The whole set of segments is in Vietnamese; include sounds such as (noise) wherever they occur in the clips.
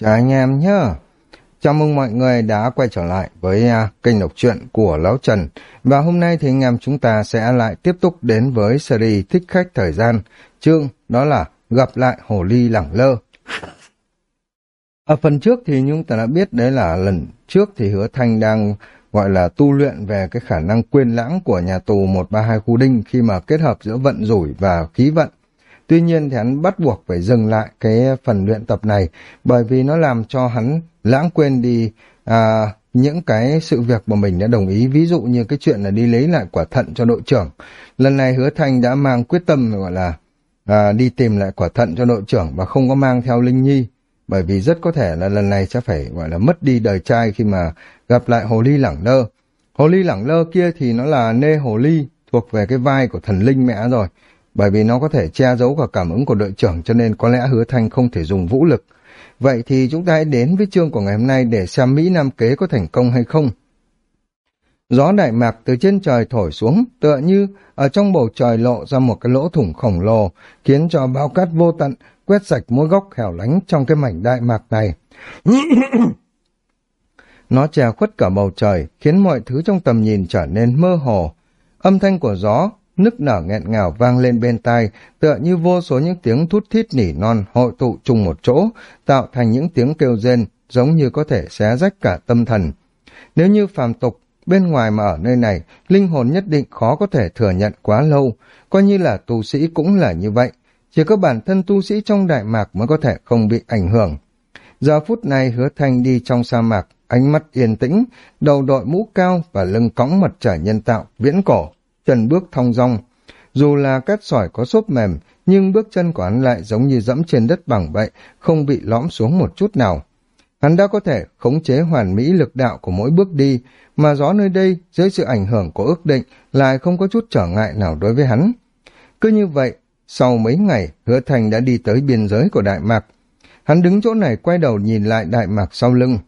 Chào anh em nhé. Chào mừng mọi người đã quay trở lại với uh, kênh đọc truyện của Lão Trần. Và hôm nay thì anh em chúng ta sẽ lại tiếp tục đến với series Thích Khách Thời Gian. Chương đó là Gặp lại Hồ Ly Lẳng Lơ. Ở phần trước thì chúng ta đã biết đấy là lần trước thì Hứa Thanh đang gọi là tu luyện về cái khả năng quên lãng của nhà tù 132 khu đinh khi mà kết hợp giữa vận rủi và khí vận. Tuy nhiên thì hắn bắt buộc phải dừng lại cái phần luyện tập này bởi vì nó làm cho hắn lãng quên đi à, những cái sự việc mà mình đã đồng ý. Ví dụ như cái chuyện là đi lấy lại quả thận cho đội trưởng. Lần này hứa thanh đã mang quyết tâm gọi là à, đi tìm lại quả thận cho đội trưởng và không có mang theo Linh Nhi. Bởi vì rất có thể là lần này sẽ phải gọi là mất đi đời trai khi mà gặp lại Hồ Ly Lẳng Lơ. Hồ Ly Lẳng Lơ kia thì nó là nê Hồ Ly thuộc về cái vai của thần linh mẹ rồi bởi vì nó có thể che giấu cả cảm ứng của đội trưởng cho nên có lẽ hứa thanh không thể dùng vũ lực. Vậy thì chúng ta hãy đến với chương của ngày hôm nay để xem Mỹ Nam kế có thành công hay không. Gió đại mạc từ trên trời thổi xuống, tựa như ở trong bầu trời lộ ra một cái lỗ thủng khổng lồ, khiến cho bao cát vô tận quét sạch mỗi góc hẻo lánh trong cái mảnh đại mạc này. (coughs) Nó che khuất cả bầu trời, khiến mọi thứ trong tầm nhìn trở nên mơ hồ. Âm thanh của gió nức nở nghẹn ngào vang lên bên tai, tựa như vô số những tiếng thút thít nỉ non hội tụ chung một chỗ, tạo thành những tiếng kêu rên, giống như có thể xé rách cả tâm thần. Nếu như phàm tục, bên ngoài mà ở nơi này, linh hồn nhất định khó có thể thừa nhận quá lâu, coi như là tu sĩ cũng là như vậy. Chỉ có bản thân tu sĩ trong Đại Mạc mới có thể không bị ảnh hưởng. Giờ phút này hứa thanh đi trong sa mạc, ánh mắt yên tĩnh, đầu đội mũ cao và lưng cõng mặt trời nhân tạo, viễn cổ chân bước thong dong. Dù là cát sỏi có xốp mềm, nhưng bước chân của hắn lại giống như dẫm trên đất bằng vậy, không bị lõm xuống một chút nào. Hắn đã có thể khống chế hoàn mỹ lực đạo của mỗi bước đi, mà gió nơi đây, dưới sự ảnh hưởng của ước định, lại không có chút trở ngại nào đối với hắn. Cứ như vậy, sau mấy ngày, hứa thành đã đi tới biên giới của Đại Mạc. Hắn đứng chỗ này quay đầu nhìn lại Đại Mạc sau lưng.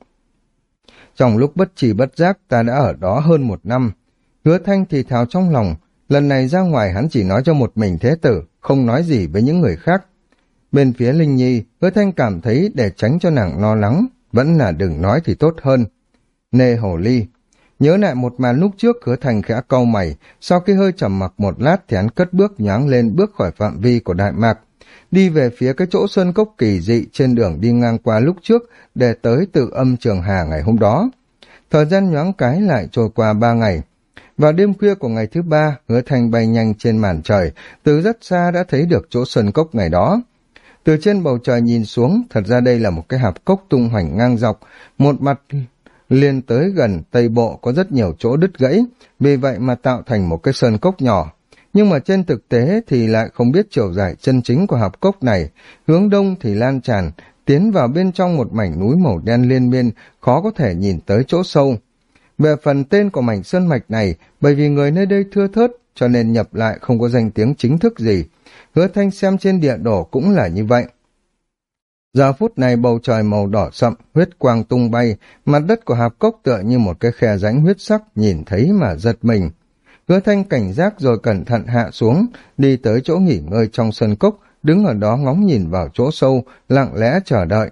Trong lúc bất trì bất giác, ta đã ở đó hơn một năm. Hứa thanh thì thào trong lòng, lần này ra ngoài hắn chỉ nói cho một mình thế tử, không nói gì với những người khác. Bên phía Linh Nhi, hứa thanh cảm thấy để tránh cho nàng lo lắng, vẫn là đừng nói thì tốt hơn. Nê Hồ Ly Nhớ lại một màn lúc trước hứa thành khẽ câu mày, sau khi hơi trầm mặc một lát thì hắn cất bước nhoáng lên bước khỏi phạm vi của Đại Mạc, đi về phía cái chỗ sơn cốc kỳ dị trên đường đi ngang qua lúc trước để tới tự âm trường hà ngày hôm đó. Thời gian nhoáng cái lại trôi qua ba ngày, vào đêm khuya của ngày thứ ba, hứa thanh bay nhanh trên màn trời, từ rất xa đã thấy được chỗ sơn cốc ngày đó. Từ trên bầu trời nhìn xuống, thật ra đây là một cái hạp cốc tung hoành ngang dọc, một mặt liên tới gần tây bộ có rất nhiều chỗ đứt gãy, vì vậy mà tạo thành một cái sơn cốc nhỏ. Nhưng mà trên thực tế thì lại không biết chiều dài chân chính của hạp cốc này, hướng đông thì lan tràn, tiến vào bên trong một mảnh núi màu đen liên miên, khó có thể nhìn tới chỗ sâu. Về phần tên của mảnh sơn mạch này, bởi vì người nơi đây thưa thớt, cho nên nhập lại không có danh tiếng chính thức gì. Hứa thanh xem trên địa đồ cũng là như vậy. Giờ phút này bầu trời màu đỏ sậm, huyết quang tung bay, mặt đất của hạp cốc tựa như một cái khe rãnh huyết sắc, nhìn thấy mà giật mình. Hứa thanh cảnh giác rồi cẩn thận hạ xuống, đi tới chỗ nghỉ ngơi trong sân cốc, đứng ở đó ngóng nhìn vào chỗ sâu, lặng lẽ chờ đợi.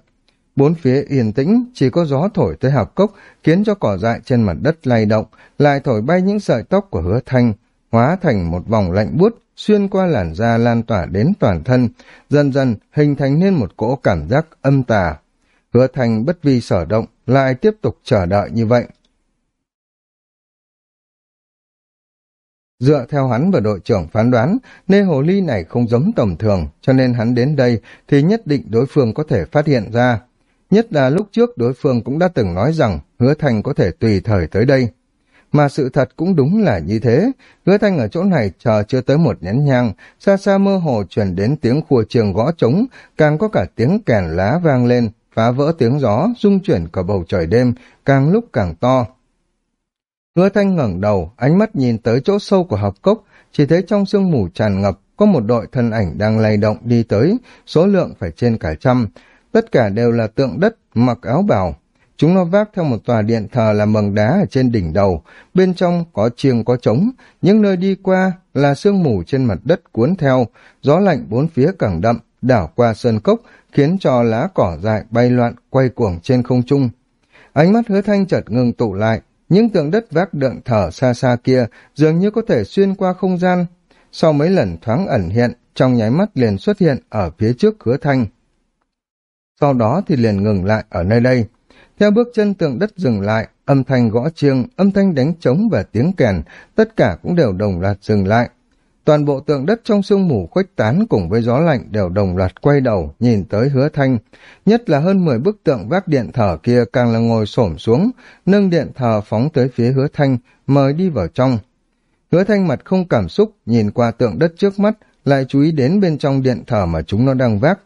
Bốn phía yên tĩnh, chỉ có gió thổi tới hạp cốc, khiến cho cỏ dại trên mặt đất lay động, lại thổi bay những sợi tóc của hứa thanh, hóa thành một vòng lạnh buốt xuyên qua làn da lan tỏa đến toàn thân, dần dần hình thành nên một cỗ cảm giác âm tà. Hứa thanh bất vi sở động, lại tiếp tục chờ đợi như vậy. Dựa theo hắn và đội trưởng phán đoán, nê hồ ly này không giống tầm thường, cho nên hắn đến đây thì nhất định đối phương có thể phát hiện ra. Nhất là lúc trước đối phương cũng đã từng nói rằng hứa Thanh có thể tùy thời tới đây. Mà sự thật cũng đúng là như thế. Hứa thanh ở chỗ này chờ chưa tới một nhánh nhang, xa xa mơ hồ truyền đến tiếng khua trường gõ trống, càng có cả tiếng kèn lá vang lên, phá vỡ tiếng gió, rung chuyển cả bầu trời đêm, càng lúc càng to. Hứa thanh ngẩng đầu, ánh mắt nhìn tới chỗ sâu của học cốc, chỉ thấy trong sương mù tràn ngập, có một đội thân ảnh đang lay động đi tới, số lượng phải trên cả trăm, tất cả đều là tượng đất, mặc áo bào. Chúng nó vác theo một tòa điện thờ là mầng đá ở trên đỉnh đầu, bên trong có chiêng có trống, những nơi đi qua là sương mù trên mặt đất cuốn theo, gió lạnh bốn phía càng đậm, đảo qua sơn cốc, khiến cho lá cỏ dại bay loạn, quay cuồng trên không trung. Ánh mắt hứa thanh chợt ngừng tụ lại, những tượng đất vác đượng thở xa xa kia dường như có thể xuyên qua không gian. Sau mấy lần thoáng ẩn hiện, trong nháy mắt liền xuất hiện ở phía trước hứa thanh. Sau đó thì liền ngừng lại ở nơi đây. Theo bước chân tượng đất dừng lại, âm thanh gõ chiêng, âm thanh đánh trống và tiếng kèn, tất cả cũng đều đồng loạt dừng lại. Toàn bộ tượng đất trong sương mù khuếch tán cùng với gió lạnh đều đồng loạt quay đầu, nhìn tới hứa thanh. Nhất là hơn 10 bức tượng vác điện thờ kia càng là ngồi xổm xuống, nâng điện thờ phóng tới phía hứa thanh, mời đi vào trong. Hứa thanh mặt không cảm xúc, nhìn qua tượng đất trước mắt, lại chú ý đến bên trong điện thờ mà chúng nó đang vác.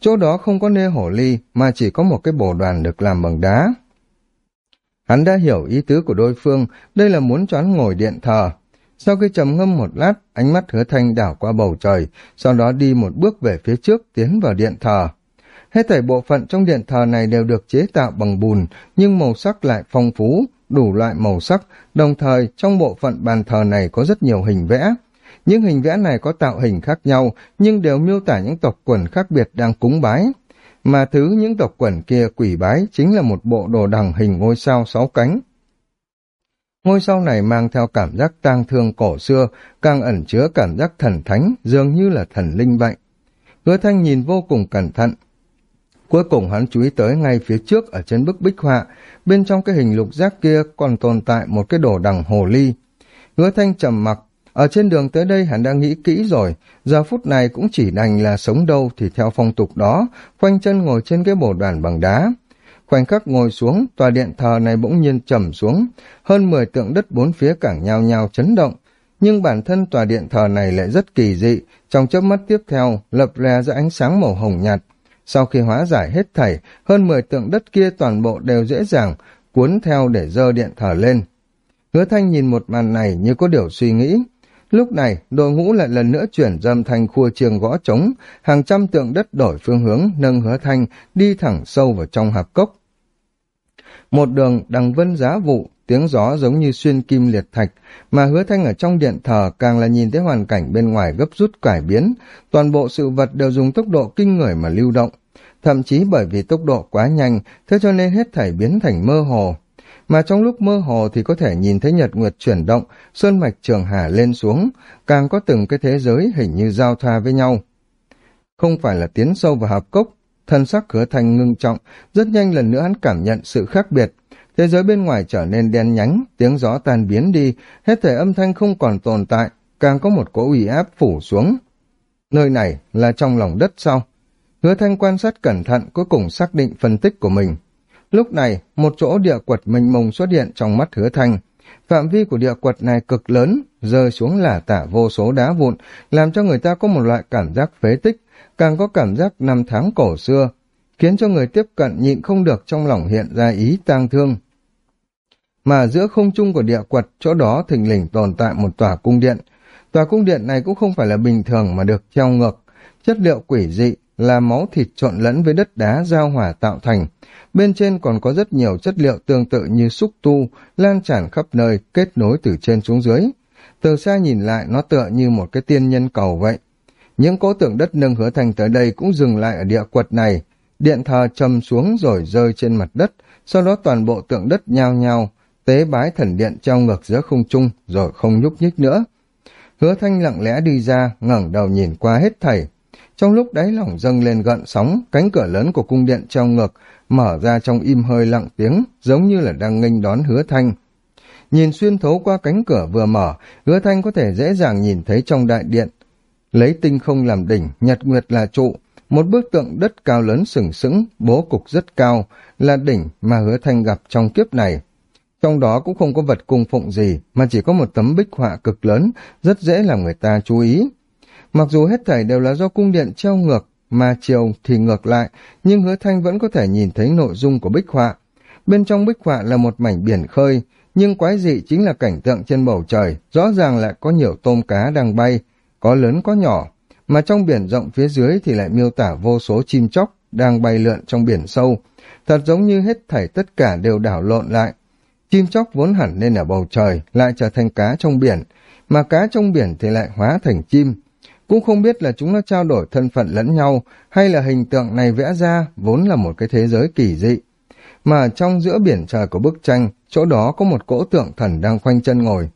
Chỗ đó không có nê hổ ly, mà chỉ có một cái bồ đoàn được làm bằng đá. Hắn đã hiểu ý tứ của đối phương, đây là muốn choán ngồi điện thờ, sau khi trầm ngâm một lát, ánh mắt hứa thanh đảo qua bầu trời, sau đó đi một bước về phía trước tiến vào điện thờ. Hết thảy bộ phận trong điện thờ này đều được chế tạo bằng bùn, nhưng màu sắc lại phong phú, đủ loại màu sắc, đồng thời trong bộ phận bàn thờ này có rất nhiều hình vẽ. Những hình vẽ này có tạo hình khác nhau, nhưng đều miêu tả những tộc quần khác biệt đang cúng bái. Mà thứ những tộc quần kia quỷ bái chính là một bộ đồ đằng hình ngôi sao sáu cánh. Ngôi sao này mang theo cảm giác tang thương cổ xưa, càng ẩn chứa cảm giác thần thánh, dường như là thần linh vậy. Hứa thanh nhìn vô cùng cẩn thận. Cuối cùng hắn chú ý tới ngay phía trước ở trên bức bích họa, bên trong cái hình lục giác kia còn tồn tại một cái đồ đằng hồ ly. Hứa thanh trầm mặc, ở trên đường tới đây hắn đã nghĩ kỹ rồi, giờ phút này cũng chỉ đành là sống đâu thì theo phong tục đó, khoanh chân ngồi trên cái bồ đoàn bằng đá. Khoảnh khắc ngồi xuống, tòa điện thờ này bỗng nhiên trầm xuống, hơn 10 tượng đất bốn phía cảng nhao nhao chấn động. Nhưng bản thân tòa điện thờ này lại rất kỳ dị, trong chớp mắt tiếp theo, lập ra ra ánh sáng màu hồng nhạt. Sau khi hóa giải hết thảy, hơn 10 tượng đất kia toàn bộ đều dễ dàng, cuốn theo để dơ điện thờ lên. Hứa thanh nhìn một màn này như có điều suy nghĩ. Lúc này, đội ngũ lại lần nữa chuyển dâm thành khua trường gõ trống, hàng trăm tượng đất đổi phương hướng, nâng hứa thanh, đi thẳng sâu vào trong hạp cốc. Một đường đằng vân giá vụ, tiếng gió giống như xuyên kim liệt thạch, mà hứa thanh ở trong điện thờ càng là nhìn thấy hoàn cảnh bên ngoài gấp rút cải biến, toàn bộ sự vật đều dùng tốc độ kinh người mà lưu động. Thậm chí bởi vì tốc độ quá nhanh, thế cho nên hết thảy biến thành mơ hồ. Mà trong lúc mơ hồ thì có thể nhìn thấy nhật nguyệt chuyển động, sơn mạch trường hà lên xuống, càng có từng cái thế giới hình như giao thoa với nhau. Không phải là tiến sâu vào hợp cốc, thân sắc hứa thanh ngưng trọng, rất nhanh lần nữa hắn cảm nhận sự khác biệt. Thế giới bên ngoài trở nên đen nhánh, tiếng gió tan biến đi, hết thể âm thanh không còn tồn tại, càng có một cỗ uy áp phủ xuống. Nơi này là trong lòng đất sau. Hứa thanh quan sát cẩn thận cuối cùng xác định phân tích của mình. Lúc này, một chỗ địa quật mênh mông xuất hiện trong mắt hứa thanh. Phạm vi của địa quật này cực lớn, rơi xuống là tả vô số đá vụn, làm cho người ta có một loại cảm giác phế tích, càng có cảm giác năm tháng cổ xưa, khiến cho người tiếp cận nhịn không được trong lòng hiện ra ý tang thương. Mà giữa không trung của địa quật, chỗ đó thình lình tồn tại một tòa cung điện. Tòa cung điện này cũng không phải là bình thường mà được treo ngược. Chất liệu quỷ dị là máu thịt trộn lẫn với đất đá giao hỏa tạo thành. Bên trên còn có rất nhiều chất liệu tương tự như xúc tu, lan tràn khắp nơi, kết nối từ trên xuống dưới. Từ xa nhìn lại nó tựa như một cái tiên nhân cầu vậy. Những cố tượng đất nâng hứa thành tới đây cũng dừng lại ở địa quật này. Điện thờ chầm xuống rồi rơi trên mặt đất, sau đó toàn bộ tượng đất nhao nhao, tế bái thần điện treo ngược giữa không trung rồi không nhúc nhích nữa. Hứa thanh lặng lẽ đi ra, ngẩng đầu nhìn qua hết thảy. Trong lúc đáy lòng dâng lên gợn sóng, cánh cửa lớn của cung điện treo ngược, mở ra trong im hơi lặng tiếng, giống như là đang nghênh đón hứa thanh. Nhìn xuyên thấu qua cánh cửa vừa mở, hứa thanh có thể dễ dàng nhìn thấy trong đại điện, lấy tinh không làm đỉnh, nhật nguyệt là trụ, một bức tượng đất cao lớn sừng sững, bố cục rất cao, là đỉnh mà hứa thanh gặp trong kiếp này. Trong đó cũng không có vật cung phụng gì, mà chỉ có một tấm bích họa cực lớn, rất dễ làm người ta chú ý. Mặc dù hết thảy đều là do cung điện treo ngược, mà chiều thì ngược lại, nhưng hứa thanh vẫn có thể nhìn thấy nội dung của bích họa. Bên trong bích họa là một mảnh biển khơi, nhưng quái dị chính là cảnh tượng trên bầu trời, rõ ràng lại có nhiều tôm cá đang bay, có lớn có nhỏ, mà trong biển rộng phía dưới thì lại miêu tả vô số chim chóc đang bay lượn trong biển sâu, thật giống như hết thảy tất cả đều đảo lộn lại. Chim chóc vốn hẳn nên ở bầu trời lại trở thành cá trong biển, mà cá trong biển thì lại hóa thành chim cũng không biết là chúng nó trao đổi thân phận lẫn nhau hay là hình tượng này vẽ ra vốn là một cái thế giới kỳ dị. Mà trong giữa biển trời của bức tranh, chỗ đó có một cỗ tượng thần đang khoanh chân ngồi.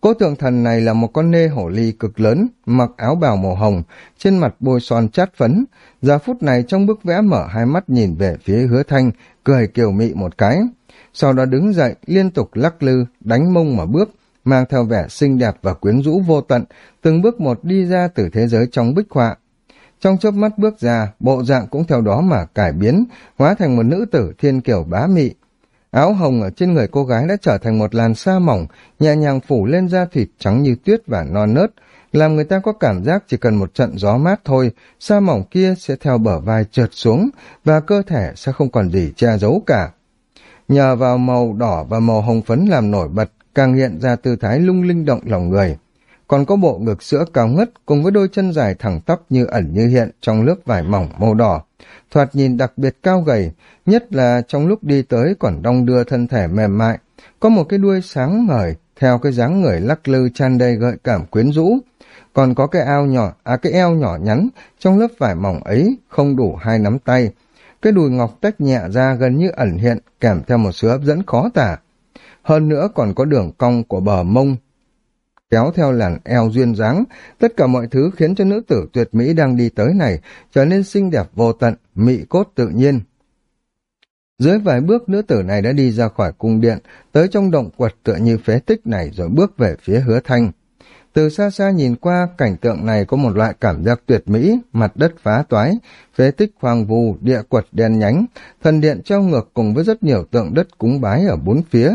Cỗ tượng thần này là một con nê hổ ly cực lớn, mặc áo bào màu hồng, trên mặt bôi son chát phấn. Giờ phút này trong bức vẽ mở hai mắt nhìn về phía hứa thanh, cười kiều mị một cái. Sau đó đứng dậy, liên tục lắc lư, đánh mông mà bước, mang theo vẻ xinh đẹp và quyến rũ vô tận, từng bước một đi ra từ thế giới trong bích họa. Trong chớp mắt bước ra, bộ dạng cũng theo đó mà cải biến, hóa thành một nữ tử thiên kiểu bá mị. Áo hồng ở trên người cô gái đã trở thành một làn sa mỏng, nhẹ nhàng phủ lên da thịt trắng như tuyết và non nớt, làm người ta có cảm giác chỉ cần một trận gió mát thôi, sa mỏng kia sẽ theo bờ vai trượt xuống và cơ thể sẽ không còn gì che giấu cả. Nhờ vào màu đỏ và màu hồng phấn làm nổi bật, càng hiện ra tư thái lung linh động lòng người. Còn có bộ ngực sữa cao ngất cùng với đôi chân dài thẳng tắp như ẩn như hiện trong lớp vải mỏng màu đỏ. Thoạt nhìn đặc biệt cao gầy, nhất là trong lúc đi tới còn đong đưa thân thể mềm mại. Có một cái đuôi sáng ngời theo cái dáng người lắc lư tràn đầy gợi cảm quyến rũ. Còn có cái ao nhỏ, à cái eo nhỏ nhắn, trong lớp vải mỏng ấy không đủ hai nắm tay. Cái đùi ngọc tách nhẹ ra gần như ẩn hiện, kèm theo một sự hấp dẫn khó tả hơn nữa còn có đường cong của bờ mông kéo theo làn eo duyên dáng, tất cả mọi thứ khiến cho nữ tử tuyệt mỹ đang đi tới này trở nên xinh đẹp vô tận, mị cốt tự nhiên. Dưới vài bước nữ tử này đã đi ra khỏi cung điện, tới trong động quật tựa như phế tích này rồi bước về phía hứa thanh. Từ xa xa nhìn qua, cảnh tượng này có một loại cảm giác tuyệt mỹ, mặt đất phá toái, phế tích hoang vu, địa quật đen nhánh, thần điện treo ngược cùng với rất nhiều tượng đất cúng bái ở bốn phía.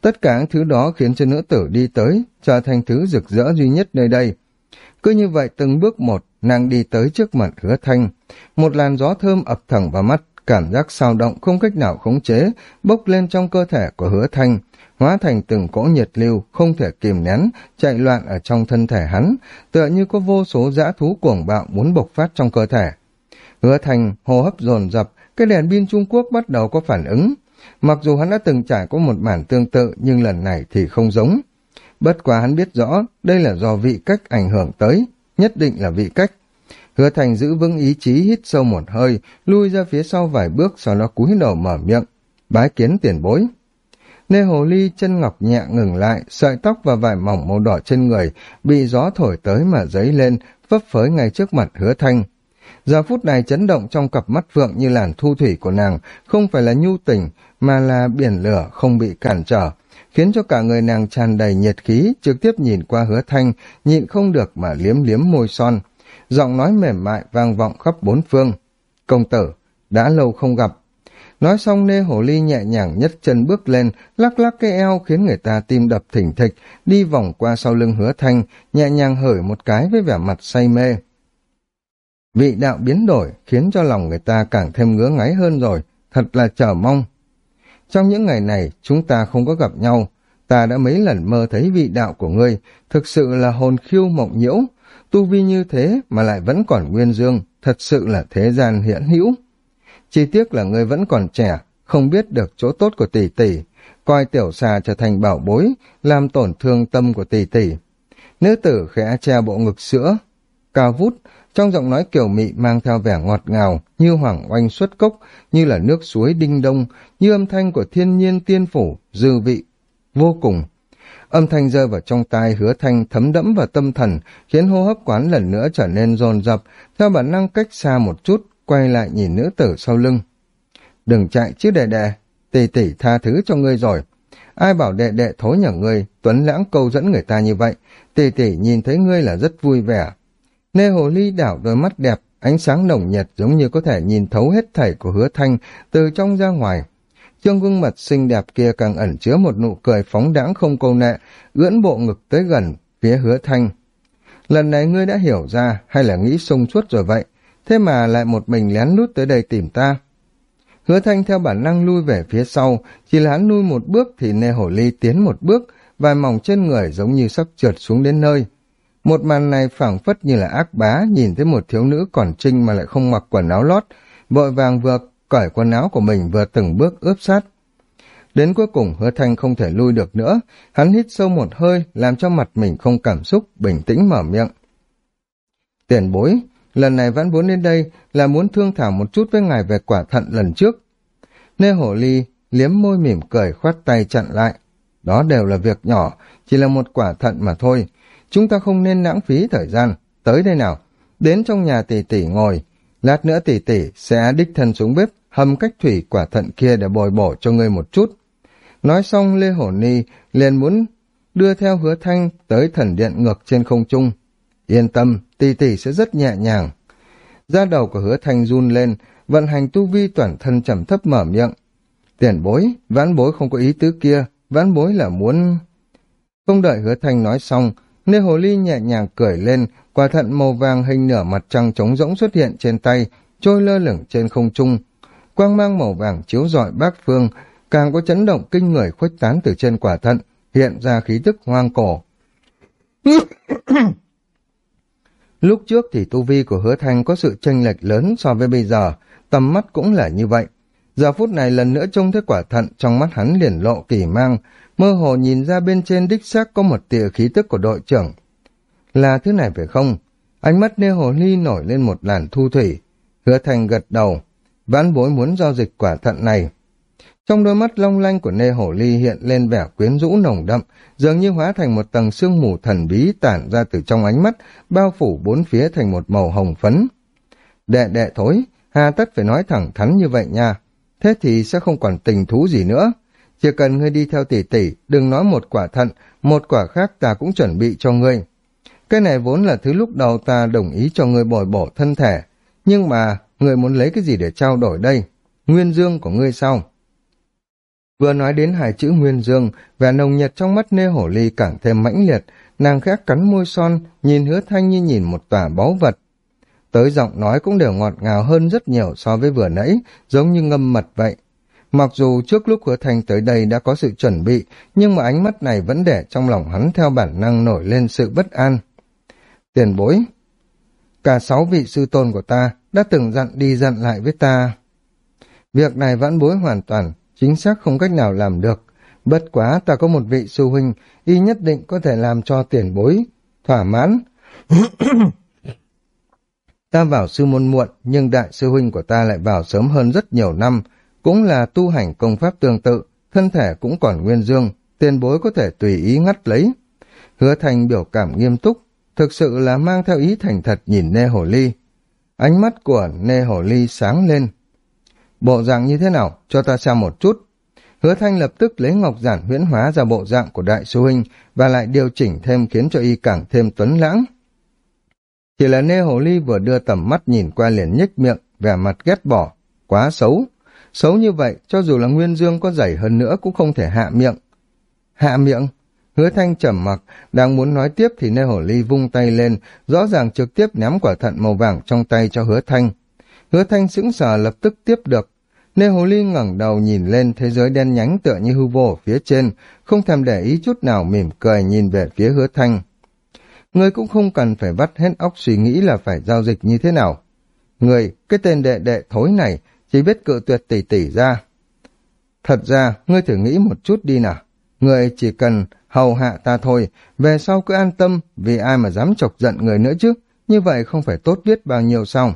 Tất cả những thứ đó khiến cho nữ tử đi tới, trở thành thứ rực rỡ duy nhất nơi đây. Cứ như vậy từng bước một, nàng đi tới trước mặt hứa thanh. Một làn gió thơm ập thẳng vào mắt, cảm giác sao động không cách nào khống chế, bốc lên trong cơ thể của hứa thanh, hóa thành từng cỗ nhiệt lưu, không thể kìm nén, chạy loạn ở trong thân thể hắn, tựa như có vô số dã thú cuồng bạo muốn bộc phát trong cơ thể. Hứa thanh, hô hấp dồn dập, cái đèn pin Trung Quốc bắt đầu có phản ứng, Mặc dù hắn đã từng trải qua một bản tương tự nhưng lần này thì không giống. Bất quá hắn biết rõ đây là do vị cách ảnh hưởng tới, nhất định là vị cách. Hứa thành giữ vững ý chí hít sâu một hơi, lui ra phía sau vài bước sau đó cúi đầu mở miệng, bái kiến tiền bối. Nê hồ ly chân ngọc nhẹ ngừng lại, sợi tóc và vải mỏng màu đỏ trên người bị gió thổi tới mà dấy lên, phấp phới ngay trước mặt hứa thanh. Giờ phút này chấn động trong cặp mắt phượng như làn thu thủy của nàng, không phải là nhu tình, mà là biển lửa không bị cản trở, khiến cho cả người nàng tràn đầy nhiệt khí, trực tiếp nhìn qua hứa thanh, nhịn không được mà liếm liếm môi son. Giọng nói mềm mại vang vọng khắp bốn phương. Công tử, đã lâu không gặp. Nói xong nê hổ ly nhẹ nhàng nhất chân bước lên, lắc lắc cái eo khiến người ta tim đập thỉnh thịch, đi vòng qua sau lưng hứa thanh, nhẹ nhàng hởi một cái với vẻ mặt say mê. Vị đạo biến đổi khiến cho lòng người ta càng thêm ngứa ngáy hơn rồi, thật là chờ mong. Trong những ngày này, chúng ta không có gặp nhau, ta đã mấy lần mơ thấy vị đạo của ngươi, thực sự là hồn khiêu mộng nhiễu, tu vi như thế mà lại vẫn còn nguyên dương, thật sự là thế gian hiển hữu. Chi tiết là ngươi vẫn còn trẻ, không biết được chỗ tốt của tỷ tỷ, coi tiểu xà trở thành bảo bối, làm tổn thương tâm của tỷ tỷ. Nữ tử khẽ che bộ ngực sữa, cao vút, trong giọng nói kiểu mị mang theo vẻ ngọt ngào, như hoàng oanh xuất cốc, như là nước suối đinh đông, như âm thanh của thiên nhiên tiên phủ, dư vị, vô cùng. Âm thanh rơi vào trong tai hứa thanh thấm đẫm vào tâm thần, khiến hô hấp quán lần nữa trở nên dồn dập, theo bản năng cách xa một chút, quay lại nhìn nữ tử sau lưng. Đừng chạy chứ đệ đệ, tỷ tỷ tha thứ cho ngươi rồi. Ai bảo đệ đệ thối nhở ngươi, tuấn lãng câu dẫn người ta như vậy, tỷ tỷ nhìn thấy ngươi là rất vui vẻ, Nê hồ ly đảo đôi mắt đẹp, ánh sáng nồng nhiệt giống như có thể nhìn thấu hết thảy của hứa thanh từ trong ra ngoài. Trương gương mặt xinh đẹp kia càng ẩn chứa một nụ cười phóng đãng không câu nệ, ưỡn bộ ngực tới gần phía hứa thanh. Lần này ngươi đã hiểu ra hay là nghĩ sung suốt rồi vậy, thế mà lại một mình lén lút tới đây tìm ta. Hứa thanh theo bản năng lui về phía sau, chỉ là hắn lui một bước thì nê hổ ly tiến một bước, vài mỏng trên người giống như sắp trượt xuống đến nơi. Một màn này phảng phất như là ác bá, nhìn thấy một thiếu nữ còn trinh mà lại không mặc quần áo lót, vội vàng vừa cởi quần áo của mình vừa từng bước ướp sát. Đến cuối cùng hứa thanh không thể lui được nữa, hắn hít sâu một hơi, làm cho mặt mình không cảm xúc, bình tĩnh mở miệng. Tiền bối, lần này vãn vốn đến đây là muốn thương thảo một chút với ngài về quả thận lần trước. Nê hổ ly liếm môi mỉm cười khoát tay chặn lại. Đó đều là việc nhỏ, chỉ là một quả thận mà thôi. Chúng ta không nên lãng phí thời gian. Tới đây nào, đến trong nhà tỷ tỷ ngồi. Lát nữa tỷ tỷ sẽ đích thân xuống bếp hầm cách thủy quả thận kia để bồi bổ cho ngươi một chút. Nói xong Lê Hổ Ni liền muốn đưa theo hứa thanh tới thần điện ngược trên không trung. Yên tâm, tỷ tỷ sẽ rất nhẹ nhàng. Da đầu của hứa thanh run lên, vận hành tu vi toàn thân trầm thấp mở miệng. Tiền bối, vãn bối không có ý tứ kia, vãn bối là muốn... Không đợi hứa thanh nói xong, Nơi Hồ Ly nhẹ nhàng cười lên, quả thận màu vàng hình nửa mặt trăng trống rỗng xuất hiện trên tay, trôi lơ lửng trên không trung. Quang mang màu vàng chiếu rọi bát phương, càng có chấn động kinh người khuếch tán từ trên quả thận, hiện ra khí tức hoang cổ. (coughs) Lúc trước thì tu vi của hứa thanh có sự chênh lệch lớn so với bây giờ, tầm mắt cũng là như vậy. Giờ phút này lần nữa trông thấy quả thận trong mắt hắn liền lộ kỳ mang, mơ hồ nhìn ra bên trên đích xác có một tia khí tức của đội trưởng. Là thứ này phải không? Ánh mắt nê hồ ly nổi lên một làn thu thủy. Hứa thành gật đầu. Vãn bối muốn giao dịch quả thận này. Trong đôi mắt long lanh của nê hổ ly hiện lên vẻ quyến rũ nồng đậm, dường như hóa thành một tầng sương mù thần bí tản ra từ trong ánh mắt, bao phủ bốn phía thành một màu hồng phấn. Đệ đệ thối, hà tất phải nói thẳng thắn như vậy nha. Thế thì sẽ không còn tình thú gì nữa. Chỉ cần ngươi đi theo tỷ tỷ, đừng nói một quả thận, một quả khác ta cũng chuẩn bị cho ngươi. Cái này vốn là thứ lúc đầu ta đồng ý cho ngươi bồi bổ thân thể, nhưng mà ngươi muốn lấy cái gì để trao đổi đây? Nguyên dương của ngươi sao? Vừa nói đến hai chữ Nguyên Dương, vẻ nồng nhiệt trong mắt nê hổ ly càng thêm mãnh liệt, nàng khẽ cắn môi son, nhìn hứa thanh như nhìn một tòa báu vật. Tới giọng nói cũng đều ngọt ngào hơn rất nhiều so với vừa nãy, giống như ngâm mật vậy. Mặc dù trước lúc hứa thanh tới đây đã có sự chuẩn bị, nhưng mà ánh mắt này vẫn để trong lòng hắn theo bản năng nổi lên sự bất an. Tiền bối, cả sáu vị sư tôn của ta đã từng dặn đi dặn lại với ta. Việc này vẫn bối hoàn toàn chính xác không cách nào làm được. Bất quá ta có một vị sư huynh, y nhất định có thể làm cho tiền bối, thỏa mãn. (coughs) ta vào sư môn muộn, nhưng đại sư huynh của ta lại vào sớm hơn rất nhiều năm, cũng là tu hành công pháp tương tự, thân thể cũng còn nguyên dương, tiền bối có thể tùy ý ngắt lấy. Hứa thành biểu cảm nghiêm túc, thực sự là mang theo ý thành thật nhìn Nê Hổ Ly. Ánh mắt của Nê Hổ Ly sáng lên, Bộ dạng như thế nào? Cho ta xem một chút. Hứa Thanh lập tức lấy ngọc giản huyễn hóa ra bộ dạng của đại sư huynh và lại điều chỉnh thêm khiến cho y càng thêm tuấn lãng. Chỉ là nê hồ ly vừa đưa tầm mắt nhìn qua liền nhếch miệng, vẻ mặt ghét bỏ. Quá xấu. Xấu như vậy, cho dù là Nguyên Dương có dày hơn nữa cũng không thể hạ miệng. Hạ miệng? Hứa Thanh trầm mặc, đang muốn nói tiếp thì nê Hổ ly vung tay lên, rõ ràng trực tiếp ném quả thận màu vàng trong tay cho hứa Thanh. Hứa thanh sững sờ lập tức tiếp được. Nê hồ ly ngẩng đầu nhìn lên thế giới đen nhánh tựa như hư vô ở phía trên, không thèm để ý chút nào mỉm cười nhìn về phía hứa thanh. Người cũng không cần phải vắt hết óc suy nghĩ là phải giao dịch như thế nào. Người, cái tên đệ đệ thối này, chỉ biết cự tuyệt tỷ tỷ ra. Thật ra, ngươi thử nghĩ một chút đi nào. Người chỉ cần hầu hạ ta thôi, về sau cứ an tâm, vì ai mà dám chọc giận người nữa chứ, như vậy không phải tốt biết bao nhiêu sao.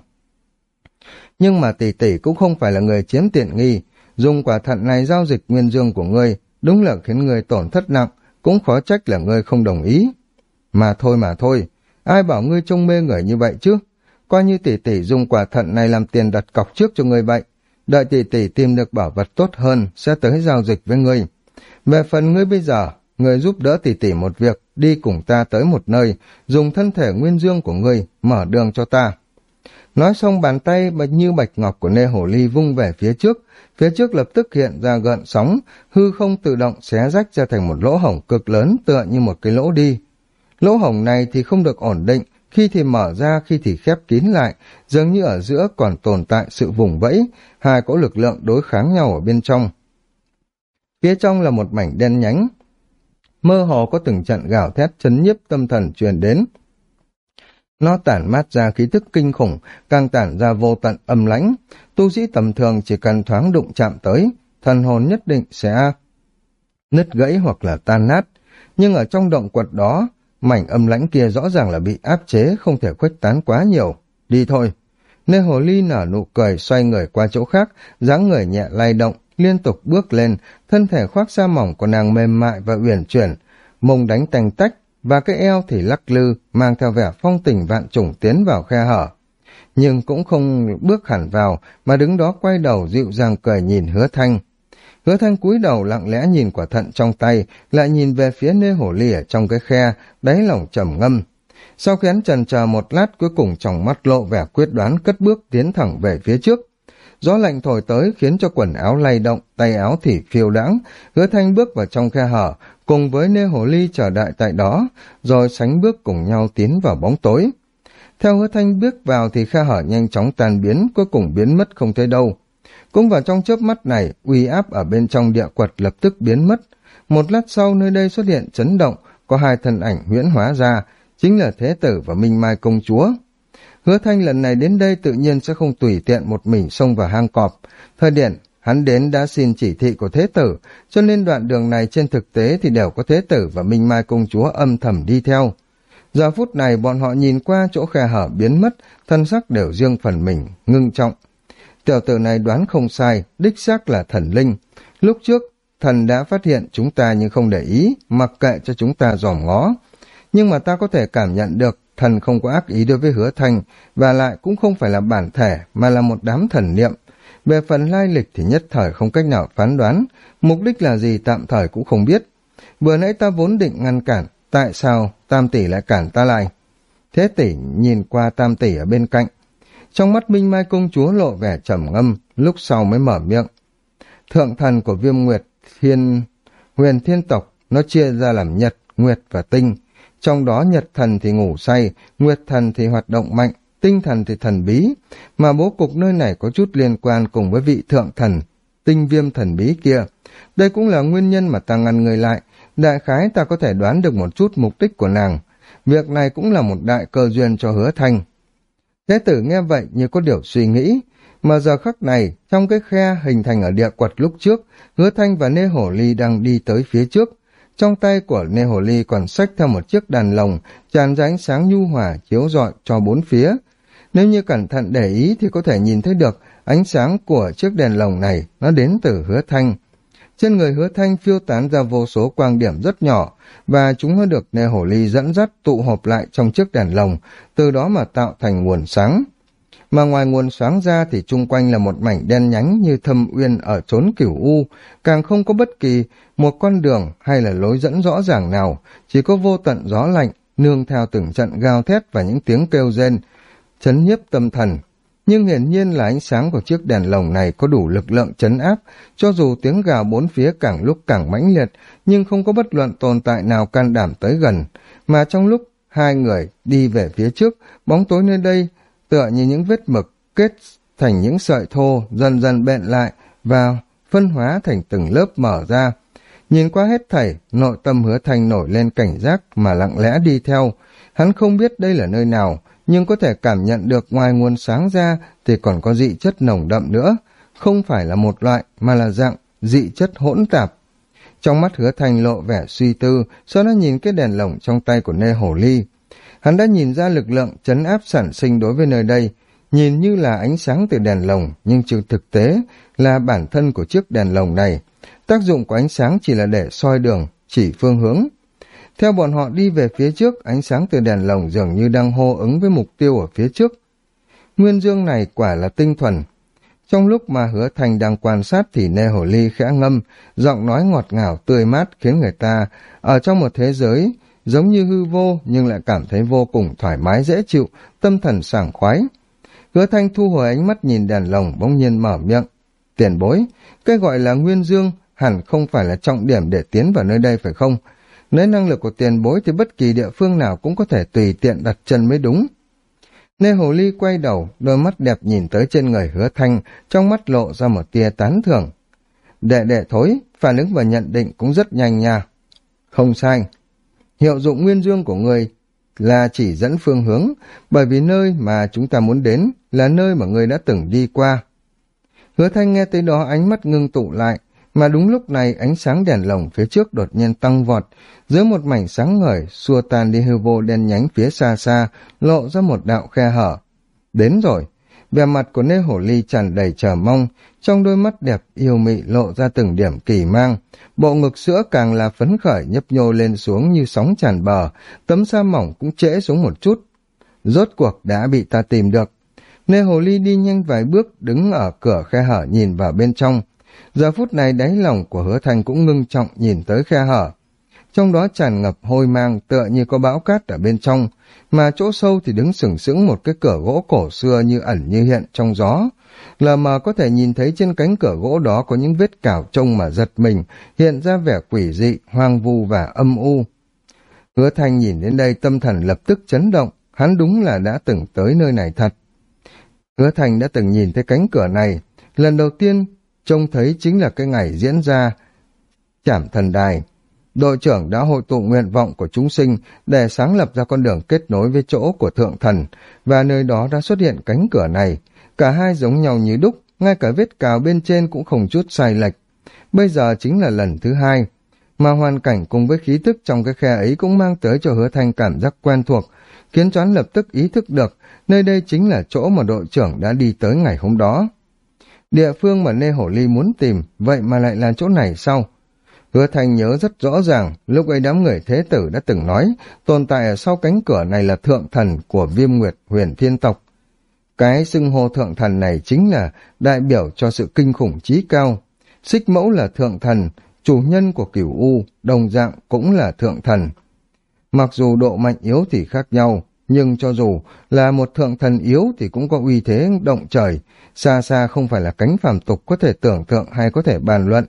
Nhưng mà tỷ tỷ cũng không phải là người chiếm tiện nghi, dùng quả thận này giao dịch nguyên dương của ngươi, đúng là khiến ngươi tổn thất nặng, cũng khó trách là ngươi không đồng ý. Mà thôi mà thôi, ai bảo ngươi trông mê người như vậy chứ? Coi như tỷ tỷ dùng quả thận này làm tiền đặt cọc trước cho ngươi vậy. Đợi tỷ tỷ tìm được bảo vật tốt hơn, sẽ tới giao dịch với ngươi. Về phần ngươi bây giờ, ngươi giúp đỡ tỷ tỷ một việc, đi cùng ta tới một nơi, dùng thân thể nguyên dương của ngươi, mở đường cho ta. Nói xong bàn tay bạch như bạch ngọc của nê hổ ly vung về phía trước, phía trước lập tức hiện ra gợn sóng, hư không tự động xé rách ra thành một lỗ hổng cực lớn tựa như một cái lỗ đi. Lỗ hổng này thì không được ổn định, khi thì mở ra khi thì khép kín lại, dường như ở giữa còn tồn tại sự vùng vẫy, hai có lực lượng đối kháng nhau ở bên trong. Phía trong là một mảnh đen nhánh, mơ hồ có từng trận gào thét chấn nhiếp tâm thần truyền đến, nó tản mát ra khí tức kinh khủng, càng tản ra vô tận âm lãnh. Tu sĩ tầm thường chỉ cần thoáng đụng chạm tới, thần hồn nhất định sẽ nứt gãy hoặc là tan nát. Nhưng ở trong động quật đó, mảnh âm lãnh kia rõ ràng là bị áp chế, không thể khuếch tán quá nhiều. Đi thôi. Nê hồ ly nở nụ cười, xoay người qua chỗ khác, dáng người nhẹ lay động, liên tục bước lên, thân thể khoác da mỏng của nàng mềm mại và uyển chuyển, mông đánh tành tách, và cái eo thì lắc lư, mang theo vẻ phong tình vạn trùng tiến vào khe hở. Nhưng cũng không bước hẳn vào, mà đứng đó quay đầu dịu dàng cười nhìn hứa thanh. Hứa thanh cúi đầu lặng lẽ nhìn quả thận trong tay, lại nhìn về phía nê hổ ly ở trong cái khe, đáy lòng trầm ngâm. Sau khi hắn trần chờ một lát cuối cùng trong mắt lộ vẻ quyết đoán cất bước tiến thẳng về phía trước. Gió lạnh thổi tới khiến cho quần áo lay động, tay áo thì phiêu đãng. Hứa thanh bước vào trong khe hở, cùng với nê hồ ly chờ đợi tại đó, rồi sánh bước cùng nhau tiến vào bóng tối. Theo hứa thanh bước vào thì khe hở nhanh chóng tan biến, cuối cùng biến mất không thấy đâu. Cũng vào trong chớp mắt này, uy áp ở bên trong địa quật lập tức biến mất. Một lát sau nơi đây xuất hiện chấn động, có hai thân ảnh huyễn hóa ra, chính là Thế Tử và Minh Mai Công Chúa. Hứa Thanh lần này đến đây tự nhiên sẽ không tùy tiện một mình xông vào hang cọp. Thời điểm hắn đến đã xin chỉ thị của Thế Tử, cho nên đoạn đường này trên thực tế thì đều có Thế Tử và Minh Mai Công Chúa âm thầm đi theo. Giờ phút này bọn họ nhìn qua chỗ khe hở biến mất, thân sắc đều riêng phần mình, ngưng trọng. Tiểu tử này đoán không sai, đích xác là thần linh. Lúc trước, thần đã phát hiện chúng ta nhưng không để ý, mặc kệ cho chúng ta dòm ngó. Nhưng mà ta có thể cảm nhận được thần không có ác ý đối với hứa thanh, và lại cũng không phải là bản thể, mà là một đám thần niệm. Về phần lai lịch thì nhất thời không cách nào phán đoán, mục đích là gì tạm thời cũng không biết. Vừa nãy ta vốn định ngăn cản, tại sao tam tỷ lại cản ta lại? Thế tỷ nhìn qua tam tỷ ở bên cạnh. Trong mắt Minh Mai công chúa lộ vẻ trầm ngâm, lúc sau mới mở miệng. Thượng thần của viêm nguyệt, thiên, huyền thiên tộc, nó chia ra làm nhật, nguyệt và tinh. Trong đó nhật thần thì ngủ say, nguyệt thần thì hoạt động mạnh, tinh thần thì thần bí, mà bố cục nơi này có chút liên quan cùng với vị thượng thần, tinh viêm thần bí kia. Đây cũng là nguyên nhân mà ta ngăn người lại, đại khái ta có thể đoán được một chút mục đích của nàng. Việc này cũng là một đại cơ duyên cho hứa thanh. Thế tử nghe vậy như có điều suy nghĩ, mà giờ khắc này, trong cái khe hình thành ở địa quật lúc trước, hứa thanh và nê hổ ly đang đi tới phía trước, trong tay của Nê hổ Ly còn xách theo một chiếc đàn lồng, tràn ra ánh sáng nhu hòa chiếu rọi cho bốn phía. Nếu như cẩn thận để ý thì có thể nhìn thấy được ánh sáng của chiếc đèn lồng này nó đến từ hứa thanh. Trên người hứa thanh phiêu tán ra vô số quang điểm rất nhỏ và chúng nó được Nê hổ Ly dẫn dắt tụ họp lại trong chiếc đèn lồng, từ đó mà tạo thành nguồn sáng mà ngoài nguồn sáng ra thì chung quanh là một mảnh đen nhánh như thâm uyên ở chốn cửu u, càng không có bất kỳ một con đường hay là lối dẫn rõ ràng nào, chỉ có vô tận gió lạnh, nương theo từng trận gào thét và những tiếng kêu rên, chấn nhiếp tâm thần. Nhưng hiển nhiên là ánh sáng của chiếc đèn lồng này có đủ lực lượng chấn áp, cho dù tiếng gào bốn phía càng lúc càng mãnh liệt, nhưng không có bất luận tồn tại nào can đảm tới gần, mà trong lúc hai người đi về phía trước, bóng tối nơi đây tựa như những vết mực kết thành những sợi thô dần dần bện lại và phân hóa thành từng lớp mở ra. Nhìn qua hết thảy, nội tâm hứa thành nổi lên cảnh giác mà lặng lẽ đi theo. Hắn không biết đây là nơi nào, nhưng có thể cảm nhận được ngoài nguồn sáng ra thì còn có dị chất nồng đậm nữa. Không phải là một loại mà là dạng dị chất hỗn tạp. Trong mắt hứa thành lộ vẻ suy tư, sau đó nhìn cái đèn lồng trong tay của nê hổ ly. Hắn đã nhìn ra lực lượng chấn áp sản sinh đối với nơi đây, nhìn như là ánh sáng từ đèn lồng, nhưng trên thực tế là bản thân của chiếc đèn lồng này. Tác dụng của ánh sáng chỉ là để soi đường, chỉ phương hướng. Theo bọn họ đi về phía trước, ánh sáng từ đèn lồng dường như đang hô ứng với mục tiêu ở phía trước. Nguyên dương này quả là tinh thuần. Trong lúc mà hứa thành đang quan sát thì nê hồ ly khẽ ngâm, giọng nói ngọt ngào tươi mát khiến người ta ở trong một thế giới giống như hư vô nhưng lại cảm thấy vô cùng thoải mái dễ chịu, tâm thần sảng khoái. Hứa thanh thu hồi ánh mắt nhìn đèn lồng bỗng nhiên mở miệng. Tiền bối, cái gọi là nguyên dương hẳn không phải là trọng điểm để tiến vào nơi đây phải không? Nếu năng lực của tiền bối thì bất kỳ địa phương nào cũng có thể tùy tiện đặt chân mới đúng. Nê Hồ Ly quay đầu, đôi mắt đẹp nhìn tới trên người hứa thanh, trong mắt lộ ra một tia tán thưởng. Đệ đệ thối, phản ứng và nhận định cũng rất nhanh nha. Không sai, Hiệu dụng nguyên dương của người là chỉ dẫn phương hướng, bởi vì nơi mà chúng ta muốn đến là nơi mà người đã từng đi qua. Hứa thanh nghe tới đó ánh mắt ngưng tụ lại, mà đúng lúc này ánh sáng đèn lồng phía trước đột nhiên tăng vọt, dưới một mảnh sáng ngời xua tan đi hư vô đen nhánh phía xa xa, lộ ra một đạo khe hở. Đến rồi, vẻ mặt của nê hổ ly tràn đầy chờ mong, trong đôi mắt đẹp yêu mị lộ ra từng điểm kỳ mang, bộ ngực sữa càng là phấn khởi nhấp nhô lên xuống như sóng tràn bờ, tấm sa mỏng cũng trễ xuống một chút. Rốt cuộc đã bị ta tìm được. Nê hồ ly đi nhanh vài bước đứng ở cửa khe hở nhìn vào bên trong. Giờ phút này đáy lòng của hứa thành cũng ngưng trọng nhìn tới khe hở. Trong đó tràn ngập hôi mang tựa như có bão cát ở bên trong, mà chỗ sâu thì đứng sừng sững một cái cửa gỗ cổ xưa như ẩn như hiện trong gió. Lờ mờ có thể nhìn thấy trên cánh cửa gỗ đó có những vết cào trông mà giật mình, hiện ra vẻ quỷ dị, hoang vu và âm u. Hứa Thanh nhìn đến đây tâm thần lập tức chấn động, hắn đúng là đã từng tới nơi này thật. Hứa Thanh đã từng nhìn thấy cánh cửa này, lần đầu tiên trông thấy chính là cái ngày diễn ra chảm thần đài. Đội trưởng đã hội tụ nguyện vọng của chúng sinh để sáng lập ra con đường kết nối với chỗ của thượng thần, và nơi đó đã xuất hiện cánh cửa này. Cả hai giống nhau như đúc, ngay cả vết cào bên trên cũng không chút sai lệch. Bây giờ chính là lần thứ hai, mà hoàn cảnh cùng với khí thức trong cái khe ấy cũng mang tới cho hứa thanh cảm giác quen thuộc, khiến choán lập tức ý thức được nơi đây chính là chỗ mà đội trưởng đã đi tới ngày hôm đó. Địa phương mà Nê Hổ Ly muốn tìm, vậy mà lại là chỗ này sao? Hứa Thanh nhớ rất rõ ràng, lúc ấy đám người thế tử đã từng nói, tồn tại ở sau cánh cửa này là thượng thần của viêm nguyệt huyền thiên tộc. Cái xưng hô thượng thần này chính là đại biểu cho sự kinh khủng trí cao. Xích mẫu là thượng thần, chủ nhân của cửu U, đồng dạng cũng là thượng thần. Mặc dù độ mạnh yếu thì khác nhau, nhưng cho dù là một thượng thần yếu thì cũng có uy thế động trời, xa xa không phải là cánh phàm tục có thể tưởng tượng hay có thể bàn luận.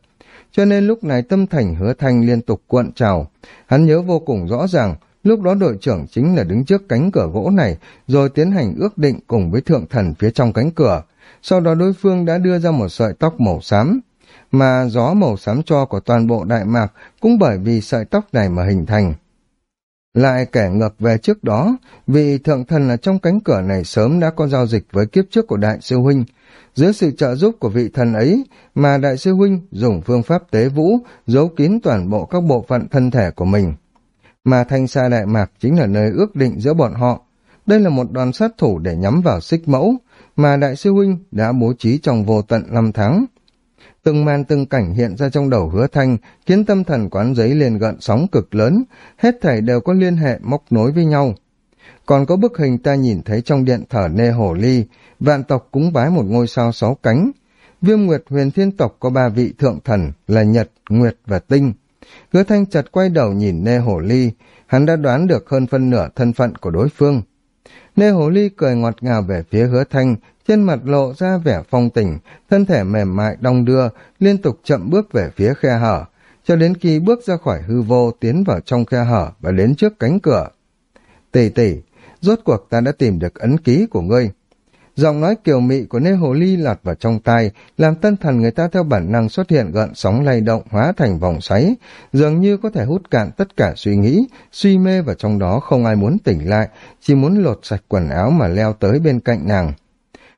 Cho nên lúc này tâm thành hứa thanh liên tục cuộn trào. Hắn nhớ vô cùng rõ ràng, lúc đó đội trưởng chính là đứng trước cánh cửa gỗ này, rồi tiến hành ước định cùng với thượng thần phía trong cánh cửa. Sau đó đối phương đã đưa ra một sợi tóc màu xám, mà gió màu xám cho của toàn bộ Đại Mạc cũng bởi vì sợi tóc này mà hình thành. Lại kẻ ngược về trước đó, vì thượng thần là trong cánh cửa này sớm đã có giao dịch với kiếp trước của Đại sư Huynh. Dưới sự trợ giúp của vị thần ấy mà Đại sư Huynh dùng phương pháp tế vũ giấu kín toàn bộ các bộ phận thân thể của mình. Mà thanh xa Đại Mạc chính là nơi ước định giữa bọn họ. Đây là một đoàn sát thủ để nhắm vào xích mẫu mà Đại sư Huynh đã bố trí trong vô tận năm tháng. Từng màn từng cảnh hiện ra trong đầu hứa thanh, khiến tâm thần quán giấy liền gợn sóng cực lớn, hết thảy đều có liên hệ móc nối với nhau. Còn có bức hình ta nhìn thấy trong điện thờ nê hồ ly, vạn tộc cúng bái một ngôi sao sáu cánh. Viêm Nguyệt huyền thiên tộc có ba vị thượng thần là Nhật, Nguyệt và Tinh. Hứa thanh chật quay đầu nhìn nê hồ ly, hắn đã đoán được hơn phân nửa thân phận của đối phương. Nê hồ ly cười ngọt ngào về phía hứa thanh, trên mặt lộ ra vẻ phong tình, thân thể mềm mại đong đưa, liên tục chậm bước về phía khe hở, cho đến khi bước ra khỏi hư vô tiến vào trong khe hở và đến trước cánh cửa. Tỷ tỷ, rốt cuộc ta đã tìm được ấn ký của ngươi. Giọng nói kiều mị của nê hồ ly lọt vào trong tai, làm tân thần người ta theo bản năng xuất hiện gợn sóng lay động hóa thành vòng xoáy, dường như có thể hút cạn tất cả suy nghĩ, suy mê và trong đó không ai muốn tỉnh lại, chỉ muốn lột sạch quần áo mà leo tới bên cạnh nàng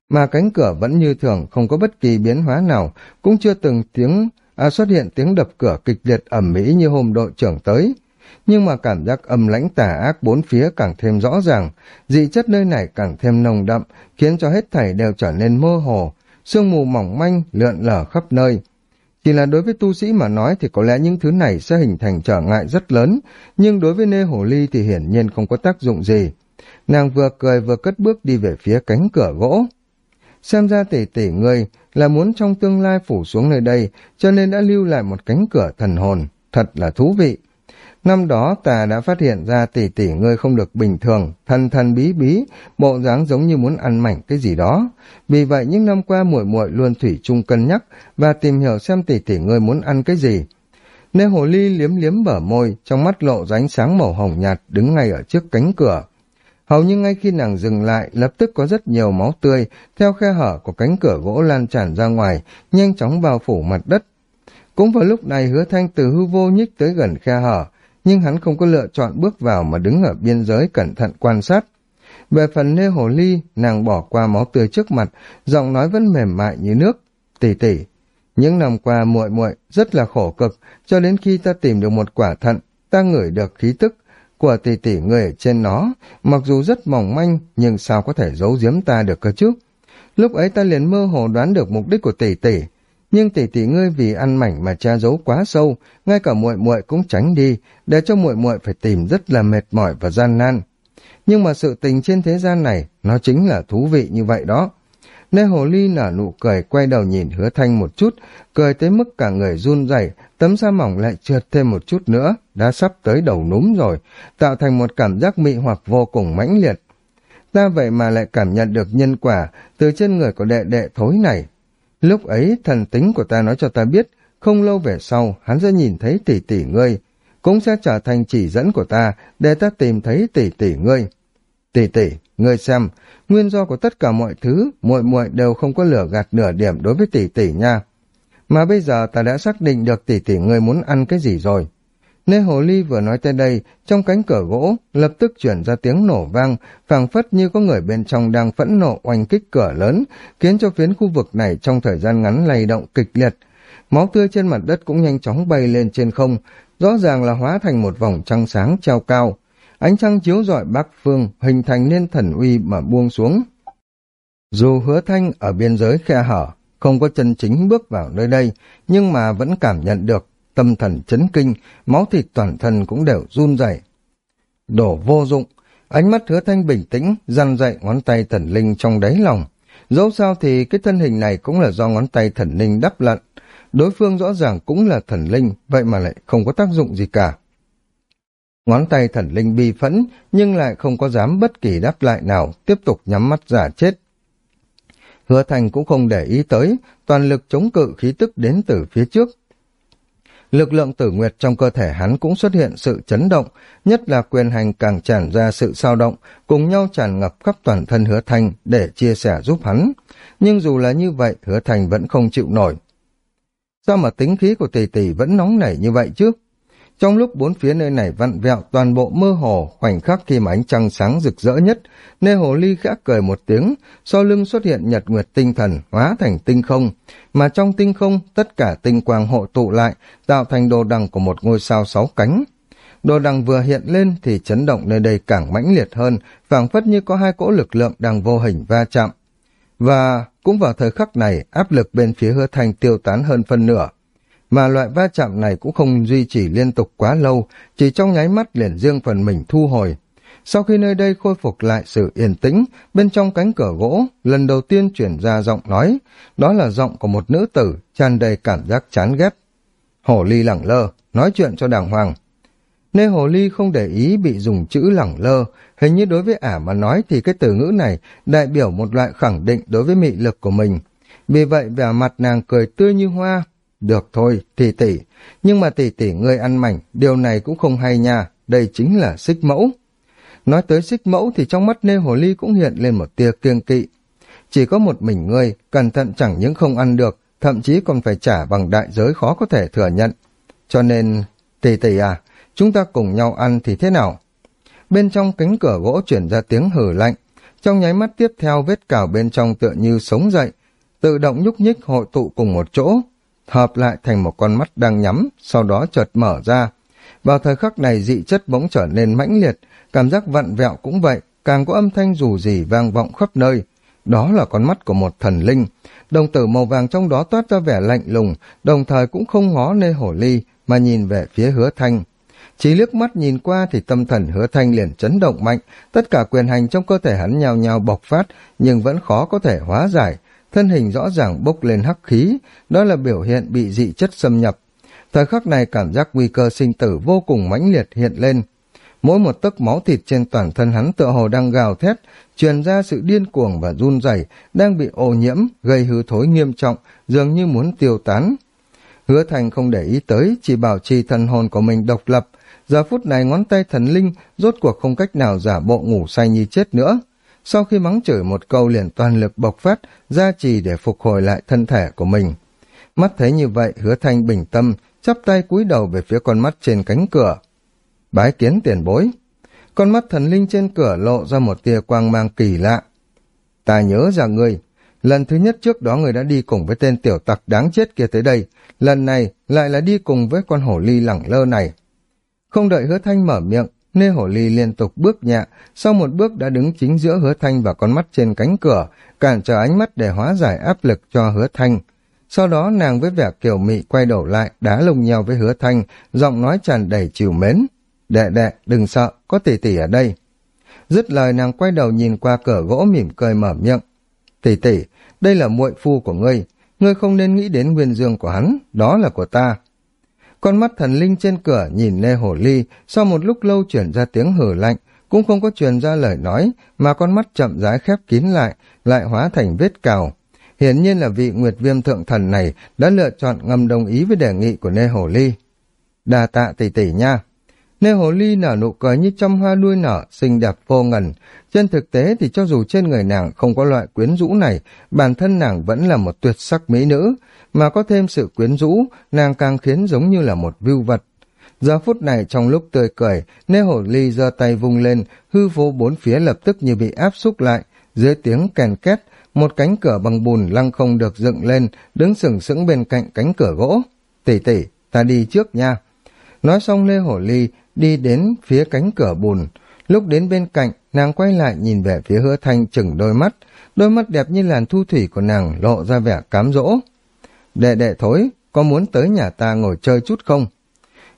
mà cánh cửa vẫn như thường không có bất kỳ biến hóa nào, cũng chưa từng tiếng à, xuất hiện tiếng đập cửa kịch liệt ẩm mỹ như hôm đội trưởng tới. Nhưng mà cảm giác âm lãnh tà ác bốn phía càng thêm rõ ràng, dị chất nơi này càng thêm nồng đậm, khiến cho hết thảy đều trở nên mơ hồ, sương mù mỏng manh lượn lở khắp nơi. Chỉ là đối với tu sĩ mà nói thì có lẽ những thứ này sẽ hình thành trở ngại rất lớn, nhưng đối với nê hồ ly thì hiển nhiên không có tác dụng gì. Nàng vừa cười vừa cất bước đi về phía cánh cửa gỗ. Xem ra tỷ tỷ ngươi là muốn trong tương lai phủ xuống nơi đây, cho nên đã lưu lại một cánh cửa thần hồn. Thật là thú vị. Năm đó ta đã phát hiện ra tỷ tỷ ngươi không được bình thường, thần thần bí bí, bộ dáng giống như muốn ăn mảnh cái gì đó. Vì vậy những năm qua muội muội luôn thủy chung cân nhắc và tìm hiểu xem tỷ tỷ ngươi muốn ăn cái gì. Nê hồ ly liếm liếm bở môi, trong mắt lộ ránh sáng màu hồng nhạt đứng ngay ở trước cánh cửa. Hầu như ngay khi nàng dừng lại, lập tức có rất nhiều máu tươi theo khe hở của cánh cửa gỗ lan tràn ra ngoài, nhanh chóng bao phủ mặt đất. Cũng vào lúc này hứa thanh từ hư vô nhích tới gần khe hở, nhưng hắn không có lựa chọn bước vào mà đứng ở biên giới cẩn thận quan sát. Về phần nê hồ ly, nàng bỏ qua máu tươi trước mặt, giọng nói vẫn mềm mại như nước. Tỷ tỷ, Những năm qua muội muội rất là khổ cực, cho đến khi ta tìm được một quả thận, ta ngửi được khí tức của tỷ tỷ người ở trên nó, mặc dù rất mỏng manh, nhưng sao có thể giấu giếm ta được cơ chứ? Lúc ấy ta liền mơ hồ đoán được mục đích của tỷ tỷ, nhưng tỷ tỷ ngươi vì ăn mảnh mà che giấu quá sâu, ngay cả muội muội cũng tránh đi, để cho muội muội phải tìm rất là mệt mỏi và gian nan. Nhưng mà sự tình trên thế gian này, nó chính là thú vị như vậy đó. Nê hồ ly nở nụ cười quay đầu nhìn hứa thanh một chút, cười tới mức cả người run rẩy, tấm da mỏng lại trượt thêm một chút nữa, đã sắp tới đầu núm rồi, tạo thành một cảm giác mị hoặc vô cùng mãnh liệt. Ta vậy mà lại cảm nhận được nhân quả từ trên người của đệ đệ thối này. Lúc ấy thần tính của ta nói cho ta biết, không lâu về sau hắn sẽ nhìn thấy tỷ tỷ ngươi, cũng sẽ trở thành chỉ dẫn của ta để ta tìm thấy tỷ tỷ ngươi. Tỷ tỷ, ngươi xem, nguyên do của tất cả mọi thứ, muội muội đều không có lửa gạt nửa điểm đối với tỷ tỷ nha. Mà bây giờ ta đã xác định được tỷ tỷ ngươi muốn ăn cái gì rồi. Nê hồ ly vừa nói tới đây, trong cánh cửa gỗ, lập tức chuyển ra tiếng nổ vang, phảng phất như có người bên trong đang phẫn nộ oanh kích cửa lớn, khiến cho phiến khu vực này trong thời gian ngắn lay động kịch liệt. Máu tươi trên mặt đất cũng nhanh chóng bay lên trên không, rõ ràng là hóa thành một vòng trăng sáng treo cao. Ánh trăng chiếu rọi bắc phương, hình thành nên thần uy mà buông xuống. Dù hứa thanh ở biên giới khe hở, không có chân chính bước vào nơi đây, nhưng mà vẫn cảm nhận được tâm thần chấn kinh, máu thịt toàn thân cũng đều run rẩy. Đổ vô dụng, ánh mắt hứa thanh bình tĩnh, răn dậy ngón tay thần linh trong đáy lòng. Dẫu sao thì cái thân hình này cũng là do ngón tay thần linh đắp lận. Đối phương rõ ràng cũng là thần linh, vậy mà lại không có tác dụng gì cả. Ngón tay thần linh bi phẫn, nhưng lại không có dám bất kỳ đáp lại nào, tiếp tục nhắm mắt giả chết. Hứa Thành cũng không để ý tới, toàn lực chống cự khí tức đến từ phía trước. Lực lượng tử nguyệt trong cơ thể hắn cũng xuất hiện sự chấn động, nhất là quyền hành càng tràn ra sự sao động, cùng nhau tràn ngập khắp toàn thân hứa Thành để chia sẻ giúp hắn. Nhưng dù là như vậy, hứa Thành vẫn không chịu nổi. Sao mà tính khí của tỷ tỷ vẫn nóng nảy như vậy chứ? Trong lúc bốn phía nơi này vặn vẹo toàn bộ mơ hồ, khoảnh khắc khi mà ánh trăng sáng rực rỡ nhất, nê hồ ly khẽ cười một tiếng, sau lưng xuất hiện nhật nguyệt tinh thần, hóa thành tinh không, mà trong tinh không tất cả tinh quang hộ tụ lại, tạo thành đồ đằng của một ngôi sao sáu cánh. Đồ đằng vừa hiện lên thì chấn động nơi đây càng mãnh liệt hơn, phảng phất như có hai cỗ lực lượng đang vô hình va chạm. Và cũng vào thời khắc này, áp lực bên phía hứa thành tiêu tán hơn phân nửa, mà loại va chạm này cũng không duy trì liên tục quá lâu, chỉ trong nháy mắt liền riêng phần mình thu hồi. Sau khi nơi đây khôi phục lại sự yên tĩnh, bên trong cánh cửa gỗ, lần đầu tiên chuyển ra giọng nói, đó là giọng của một nữ tử, tràn đầy cảm giác chán ghét. Hồ ly lẳng lơ, nói chuyện cho đàng hoàng. Nê hồ ly không để ý bị dùng chữ lẳng lơ, hình như đối với ả mà nói thì cái từ ngữ này đại biểu một loại khẳng định đối với mị lực của mình. Vì vậy vẻ mặt nàng cười tươi như hoa, được thôi, tỷ tỷ, nhưng mà tỷ tỷ ngươi ăn mảnh, điều này cũng không hay nha, đây chính là xích mẫu. Nói tới xích mẫu thì trong mắt nê hồ ly cũng hiện lên một tia kiêng kỵ. Chỉ có một mình ngươi, cẩn thận chẳng những không ăn được, thậm chí còn phải trả bằng đại giới khó có thể thừa nhận. Cho nên, tỷ tỷ à, chúng ta cùng nhau ăn thì thế nào? Bên trong cánh cửa gỗ chuyển ra tiếng hử lạnh, trong nháy mắt tiếp theo vết cào bên trong tựa như sống dậy, tự động nhúc nhích hội tụ cùng một chỗ, hợp lại thành một con mắt đang nhắm, sau đó chợt mở ra. Vào thời khắc này dị chất bỗng trở nên mãnh liệt, cảm giác vặn vẹo cũng vậy, càng có âm thanh rù rỉ vang vọng khắp nơi. Đó là con mắt của một thần linh. Đồng tử màu vàng trong đó toát ra vẻ lạnh lùng, đồng thời cũng không ngó nê hổ ly, mà nhìn về phía hứa thanh. Chỉ liếc mắt nhìn qua thì tâm thần hứa thanh liền chấn động mạnh, tất cả quyền hành trong cơ thể hắn nhào nhào bộc phát, nhưng vẫn khó có thể hóa giải, thân hình rõ ràng bốc lên hắc khí, đó là biểu hiện bị dị chất xâm nhập. Thời khắc này cảm giác nguy cơ sinh tử vô cùng mãnh liệt hiện lên. Mỗi một tấc máu thịt trên toàn thân hắn tựa hồ đang gào thét, truyền ra sự điên cuồng và run rẩy, đang bị ô nhiễm, gây hư thối nghiêm trọng, dường như muốn tiêu tán. Hứa Thành không để ý tới, chỉ bảo trì thần hồn của mình độc lập. Giờ phút này ngón tay thần linh rốt cuộc không cách nào giả bộ ngủ say như chết nữa sau khi mắng chửi một câu liền toàn lực bộc phát, gia trì để phục hồi lại thân thể của mình. Mắt thấy như vậy, hứa thanh bình tâm, chắp tay cúi đầu về phía con mắt trên cánh cửa. Bái kiến tiền bối. Con mắt thần linh trên cửa lộ ra một tia quang mang kỳ lạ. Ta nhớ ra ngươi, Lần thứ nhất trước đó người đã đi cùng với tên tiểu tặc đáng chết kia tới đây, lần này lại là đi cùng với con hổ ly lẳng lơ này. Không đợi hứa thanh mở miệng, Nê Hổ Ly liên tục bước nhẹ, sau một bước đã đứng chính giữa hứa thanh và con mắt trên cánh cửa, cản trở ánh mắt để hóa giải áp lực cho hứa thanh. Sau đó nàng với vẻ kiều mị quay đầu lại, đá lùng nhau với hứa thanh, giọng nói tràn đầy chiều mến. Đệ đệ, đừng sợ, có tỷ tỷ ở đây. Dứt lời nàng quay đầu nhìn qua cửa gỗ mỉm cười mở miệng. Tỷ tỷ, đây là muội phu của ngươi, ngươi không nên nghĩ đến nguyên dương của hắn, đó là của ta. Con mắt thần linh trên cửa nhìn Nê Hổ Ly, sau một lúc lâu chuyển ra tiếng hử lạnh, cũng không có truyền ra lời nói, mà con mắt chậm rãi khép kín lại, lại hóa thành vết cào. Hiển nhiên là vị Nguyệt Viêm Thượng Thần này đã lựa chọn ngầm đồng ý với đề nghị của Nê Hổ Ly. Đà tạ tỷ tỷ nha. Nê Hồ Ly nở nụ cười như trăm hoa đuôi nở, xinh đẹp vô ngần. Trên thực tế thì cho dù trên người nàng không có loại quyến rũ này, bản thân nàng vẫn là một tuyệt sắc mỹ nữ, mà có thêm sự quyến rũ, nàng càng khiến giống như là một vưu vật. Giờ phút này trong lúc tươi cười, Nê Hồ Ly giơ tay vung lên, hư vô bốn phía lập tức như bị áp xúc lại, dưới tiếng kèn két, một cánh cửa bằng bùn lăng không được dựng lên, đứng sừng sững bên cạnh cánh cửa gỗ. Tỷ tỷ, ta đi trước nha. Nói xong Lê Hổ Ly đi đến phía cánh cửa bùn. Lúc đến bên cạnh, nàng quay lại nhìn về phía hứa thanh chừng đôi mắt. Đôi mắt đẹp như làn thu thủy của nàng lộ ra vẻ cám dỗ. Đệ đệ thối, có muốn tới nhà ta ngồi chơi chút không?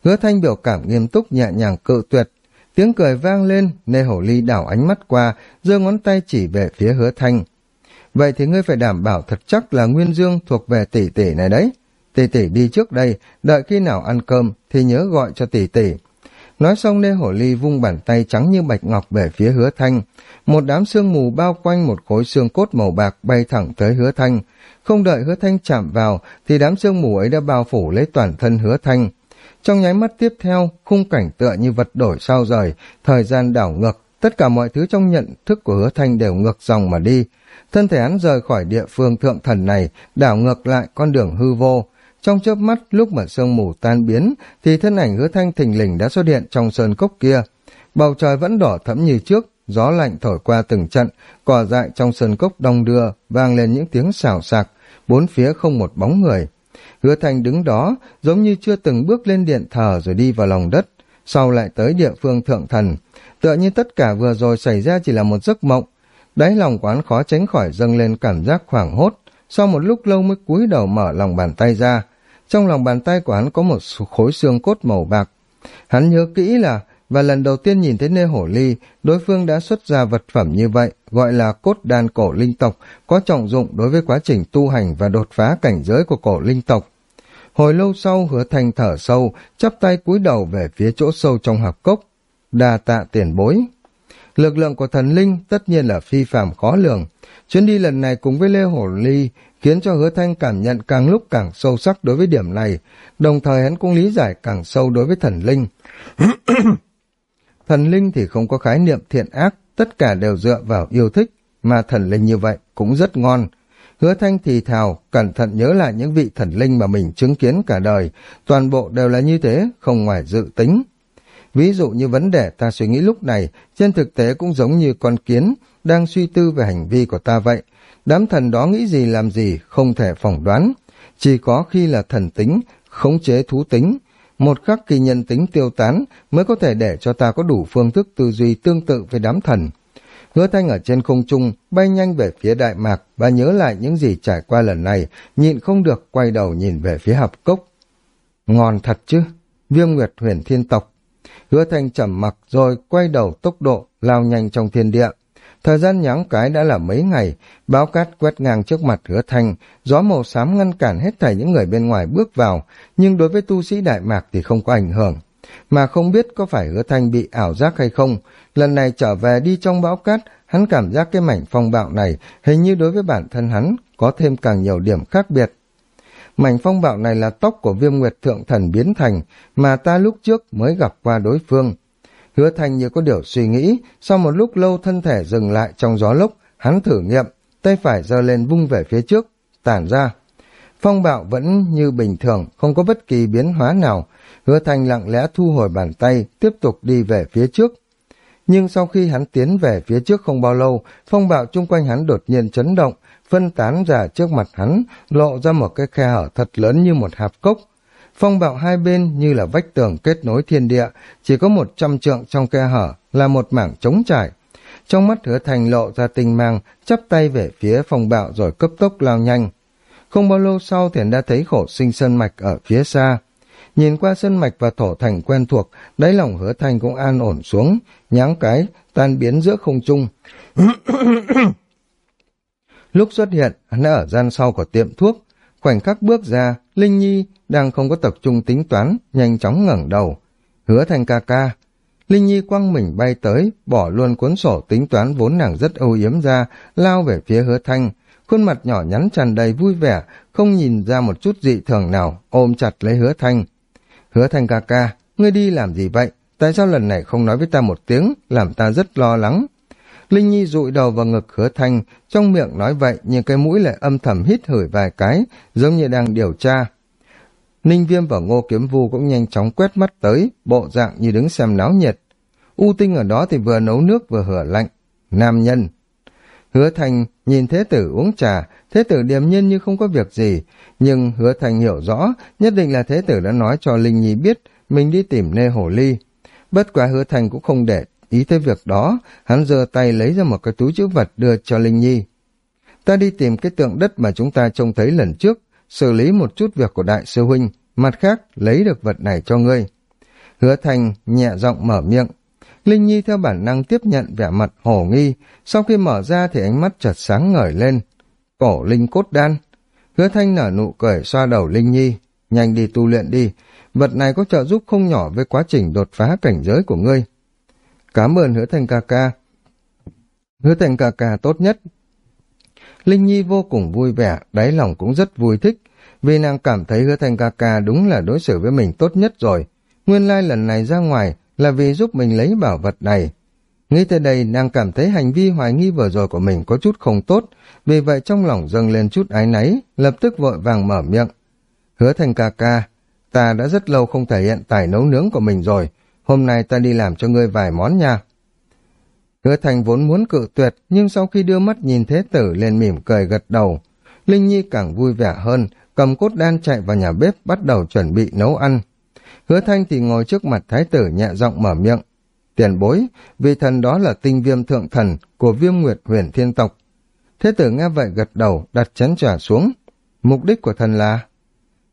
Hứa thanh biểu cảm nghiêm túc nhẹ nhàng cự tuyệt. Tiếng cười vang lên, nê hổ ly đảo ánh mắt qua, giơ ngón tay chỉ về phía hứa thanh. Vậy thì ngươi phải đảm bảo thật chắc là Nguyên Dương thuộc về tỷ tỷ này đấy. Tỷ tỷ đi trước đây, đợi khi nào ăn cơm thì nhớ gọi cho tỷ tỷ. Nói xong Lê Hổ Ly vung bàn tay trắng như bạch ngọc về phía hứa thanh. Một đám sương mù bao quanh một khối xương cốt màu bạc bay thẳng tới hứa thanh. Không đợi hứa thanh chạm vào thì đám sương mù ấy đã bao phủ lấy toàn thân hứa thanh. Trong nháy mắt tiếp theo, khung cảnh tựa như vật đổi sao rời, thời gian đảo ngược, tất cả mọi thứ trong nhận thức của hứa thanh đều ngược dòng mà đi. Thân thể hắn rời khỏi địa phương thượng thần này, đảo ngược lại con đường hư vô, trong chớp mắt lúc mà sương mù tan biến thì thân ảnh hứa thanh thình lình đã xuất hiện trong sơn cốc kia. Bầu trời vẫn đỏ thẫm như trước, gió lạnh thổi qua từng trận, cỏ dại trong sơn cốc đông đưa, vang lên những tiếng xào xạc, bốn phía không một bóng người. Hứa thanh đứng đó, giống như chưa từng bước lên điện thờ rồi đi vào lòng đất, sau lại tới địa phương thượng thần. Tựa như tất cả vừa rồi xảy ra chỉ là một giấc mộng, đáy lòng quán khó tránh khỏi dâng lên cảm giác hoảng hốt, sau một lúc lâu mới cúi đầu mở lòng bàn tay ra. Trong lòng bàn tay của hắn có một khối xương cốt màu bạc. Hắn nhớ kỹ là, và lần đầu tiên nhìn thấy nê hổ ly, đối phương đã xuất ra vật phẩm như vậy, gọi là cốt đan cổ linh tộc, có trọng dụng đối với quá trình tu hành và đột phá cảnh giới của cổ linh tộc. Hồi lâu sau hứa thành thở sâu, chắp tay cúi đầu về phía chỗ sâu trong hạp cốc. Đa tạ tiền bối. Lực lượng của thần linh tất nhiên là phi phàm khó lường. Chuyến đi lần này cùng với Lê Hổ Ly khiến cho hứa thanh cảm nhận càng lúc càng sâu sắc đối với điểm này, đồng thời hắn cũng lý giải càng sâu đối với thần linh. (clears throat) thần linh thì không có khái niệm thiện ác, tất cả đều dựa vào yêu thích, mà thần linh như vậy cũng rất ngon. Hứa thanh thì thào, cẩn thận nhớ lại những vị thần linh mà mình chứng kiến cả đời, toàn bộ đều là như thế, không ngoài dự tính. Ví dụ như vấn đề ta suy nghĩ lúc này, trên thực tế cũng giống như con kiến, đang suy tư về hành vi của ta vậy, Đám thần đó nghĩ gì làm gì không thể phỏng đoán. Chỉ có khi là thần tính, khống chế thú tính, một khắc kỳ nhân tính tiêu tán mới có thể để cho ta có đủ phương thức tư duy tương tự với đám thần. Hứa thanh ở trên không trung, bay nhanh về phía Đại Mạc và nhớ lại những gì trải qua lần này, nhịn không được quay đầu nhìn về phía hạp cốc. Ngon thật chứ, viêm nguyệt huyền thiên tộc. Hứa thanh trầm mặc rồi quay đầu tốc độ, lao nhanh trong thiên địa. Thời gian nháng cái đã là mấy ngày, báo cát quét ngang trước mặt hứa thanh, gió màu xám ngăn cản hết thảy những người bên ngoài bước vào, nhưng đối với tu sĩ Đại Mạc thì không có ảnh hưởng. Mà không biết có phải hứa thanh bị ảo giác hay không, lần này trở về đi trong bão cát, hắn cảm giác cái mảnh phong bạo này hình như đối với bản thân hắn có thêm càng nhiều điểm khác biệt. Mảnh phong bạo này là tóc của viêm nguyệt thượng thần biến thành, mà ta lúc trước mới gặp qua đối phương. Hứa Thành như có điều suy nghĩ, sau một lúc lâu thân thể dừng lại trong gió lốc, hắn thử nghiệm, tay phải giơ lên vung về phía trước, tản ra. Phong bạo vẫn như bình thường, không có bất kỳ biến hóa nào. Hứa Thành lặng lẽ thu hồi bàn tay, tiếp tục đi về phía trước. Nhưng sau khi hắn tiến về phía trước không bao lâu, phong bạo chung quanh hắn đột nhiên chấn động, phân tán ra trước mặt hắn, lộ ra một cái khe hở thật lớn như một hạp cốc. Phong bạo hai bên như là vách tường kết nối thiên địa, chỉ có một trăm trượng trong khe hở là một mảng trống trải. Trong mắt hứa thành lộ ra tình mang, chắp tay về phía phong bạo rồi cấp tốc lao nhanh. Không bao lâu sau thì đã thấy khổ sinh sơn mạch ở phía xa. Nhìn qua sơn mạch và thổ thành quen thuộc, đáy lòng hứa thành cũng an ổn xuống, nháng cái, tan biến giữa không trung. Lúc xuất hiện, hắn ở gian sau của tiệm thuốc. Khoảnh khắc bước ra, Linh Nhi đang không có tập trung tính toán, nhanh chóng ngẩng đầu. Hứa thành ca ca. Linh Nhi quăng mình bay tới, bỏ luôn cuốn sổ tính toán vốn nàng rất âu yếm ra, lao về phía hứa thanh. Khuôn mặt nhỏ nhắn tràn đầy vui vẻ, không nhìn ra một chút dị thường nào, ôm chặt lấy hứa thanh. Hứa thanh ca ca, ngươi đi làm gì vậy? Tại sao lần này không nói với ta một tiếng, làm ta rất lo lắng. Linh Nhi dụi đầu vào ngực hứa thanh, trong miệng nói vậy nhưng cái mũi lại âm thầm hít hửi vài cái, giống như đang điều tra. Ninh Viêm và Ngô Kiếm Vu cũng nhanh chóng quét mắt tới, bộ dạng như đứng xem náo nhiệt. U Tinh ở đó thì vừa nấu nước vừa hửa lạnh. Nam nhân. Hứa Thành nhìn Thế Tử uống trà, Thế Tử điềm nhiên như không có việc gì, nhưng Hứa Thành hiểu rõ, nhất định là Thế Tử đã nói cho Linh Nhi biết mình đi tìm Nê Hổ Ly. Bất quá Hứa Thành cũng không để Ý tới việc đó, hắn giơ tay lấy ra một cái túi chữ vật đưa cho Linh Nhi. Ta đi tìm cái tượng đất mà chúng ta trông thấy lần trước, xử lý một chút việc của đại sư huynh, mặt khác lấy được vật này cho ngươi. Hứa Thành nhẹ giọng mở miệng. Linh Nhi theo bản năng tiếp nhận vẻ mặt hổ nghi, sau khi mở ra thì ánh mắt chợt sáng ngời lên. Cổ Linh cốt đan. Hứa Thanh nở nụ cười xoa đầu Linh Nhi. Nhanh đi tu luyện đi, vật này có trợ giúp không nhỏ với quá trình đột phá cảnh giới của ngươi. Cảm ơn hứa thành ca ca. Hứa thành ca ca tốt nhất. Linh Nhi vô cùng vui vẻ, đáy lòng cũng rất vui thích, vì nàng cảm thấy hứa thành ca ca đúng là đối xử với mình tốt nhất rồi. Nguyên lai lần này ra ngoài là vì giúp mình lấy bảo vật này. Nghĩ tới đây nàng cảm thấy hành vi hoài nghi vừa rồi của mình có chút không tốt, vì vậy trong lòng dâng lên chút ái náy, lập tức vội vàng mở miệng. Hứa thành ca ca, ta đã rất lâu không thể hiện tài nấu nướng của mình rồi, hôm nay ta đi làm cho ngươi vài món nha. Hứa thành vốn muốn cự tuyệt, nhưng sau khi đưa mắt nhìn thế tử lên mỉm cười gật đầu. Linh Nhi càng vui vẻ hơn, cầm cốt đan chạy vào nhà bếp bắt đầu chuẩn bị nấu ăn. Hứa thanh thì ngồi trước mặt thái tử nhẹ giọng mở miệng. Tiền bối, vị thần đó là tinh viêm thượng thần của viêm nguyệt huyền thiên tộc. Thế tử nghe vậy gật đầu, đặt chén trà xuống. Mục đích của thần là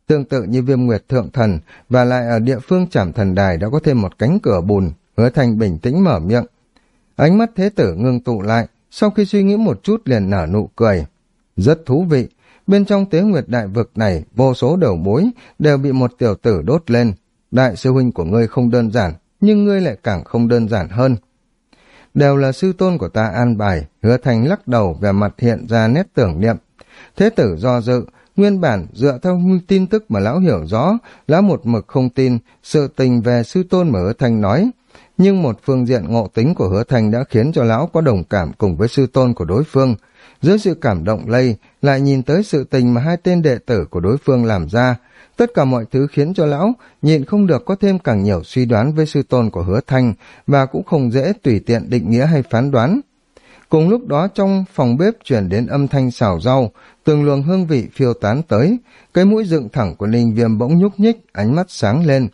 Tương tự như viêm nguyệt thượng thần, và lại ở địa phương trảm thần đài đã có thêm một cánh cửa bùn, hứa thành bình tĩnh mở miệng. Ánh mắt thế tử ngưng tụ lại, sau khi suy nghĩ một chút liền nở nụ cười. Rất thú vị, bên trong tế nguyệt đại vực này, vô số đầu mối đều bị một tiểu tử đốt lên. Đại sư huynh của ngươi không đơn giản, nhưng ngươi lại càng không đơn giản hơn. Đều là sư tôn của ta an bài, hứa thành lắc đầu về mặt hiện ra nét tưởng niệm. Thế tử do dự, Nguyên bản, dựa theo tin tức mà lão hiểu rõ, lão một mực không tin sự tình về sư tôn mà hứa thành nói. Nhưng một phương diện ngộ tính của hứa thành đã khiến cho lão có đồng cảm cùng với sư tôn của đối phương. Dưới sự cảm động lây, lại nhìn tới sự tình mà hai tên đệ tử của đối phương làm ra. Tất cả mọi thứ khiến cho lão nhịn không được có thêm càng nhiều suy đoán với sư tôn của hứa thanh và cũng không dễ tùy tiện định nghĩa hay phán đoán. Cùng lúc đó trong phòng bếp chuyển đến âm thanh xào rau, từng luồng hương vị phiêu tán tới, cái mũi dựng thẳng của Ninh Viêm bỗng nhúc nhích, ánh mắt sáng lên.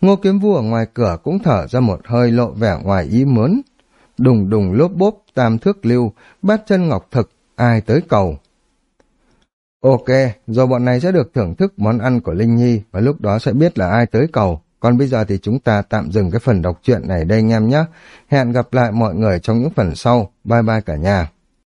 Ngô Kiếm Vua ở ngoài cửa cũng thở ra một hơi lộ vẻ ngoài ý muốn. Đùng đùng lốp bốp, tam thước lưu, bát chân ngọc thực, ai tới cầu. Ok, rồi bọn này sẽ được thưởng thức món ăn của Linh Nhi và lúc đó sẽ biết là ai tới cầu. Còn bây giờ thì chúng ta tạm dừng cái phần đọc truyện này đây anh em nhé. Hẹn gặp lại mọi người trong những phần sau. Bye bye cả nhà.